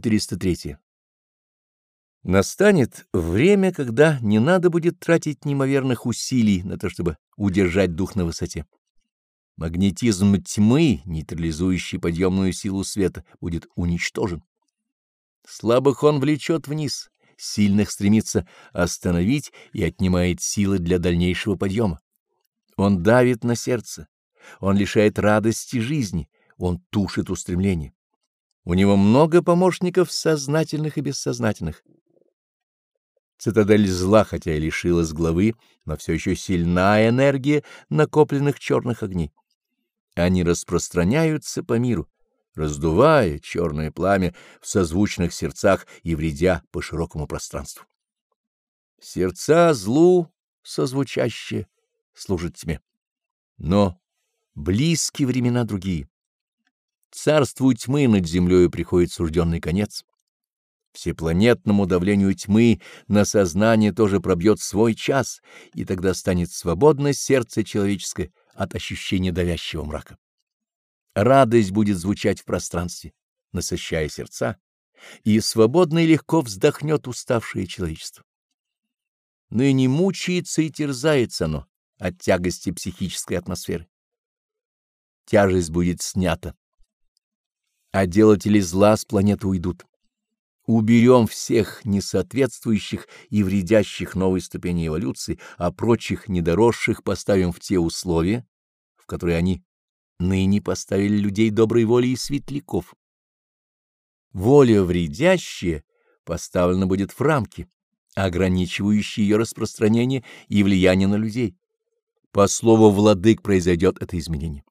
403. Настанет время, когда не надо будет тратить неимоверных усилий на то, чтобы удержать дух на высоте. Магнетизм тьмы, нейтрализующий подъемную силу света, будет уничтожен. Слабых он влечет вниз, сильных стремится остановить и отнимает силы для дальнейшего подъема. Он давит на сердце, он лишает радости жизни, он тушит устремление. У него много помощников сознательных и бессознательных. Цитадель зла, хотя и лишилась главы, но все еще сильна энергия накопленных черных огней. Они распространяются по миру, раздувая черное пламя в созвучных сердцах и вредя по широкому пространству. Сердца злу созвучащие служат тьме. Но близкие времена другие. Царству тьмы над землею приходит сужденный конец. Всепланетному давлению тьмы на сознание тоже пробьет свой час, и тогда станет свободно сердце человеческое от ощущения давящего мрака. Радость будет звучать в пространстве, насыщая сердца, и свободно и легко вздохнет уставшее человечество. Ныне мучается и терзается оно от тягости психической атмосферы. Тяжесть будет снята, а делатели зла с планеты уйдут уберем всех несоответствующих и вредящих новой ступени эволюции, а прочих недоросших поставим в те условия, в которые они ныне поставили людей доброй воли и светляков. Воля вредящая поставлена будет в рамки, ограничивающие ее распространение и влияние на людей. По слову владык произойдет это изменение.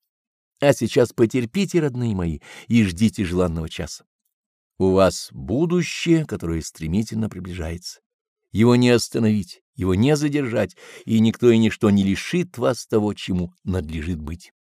А сейчас потерпите, родные мои, и ждите желанного часа. У вас будущее, которое стремительно приближается. Его не остановить, его не задержать, и никто и ничто не лишит вас того, чему надлежит быть.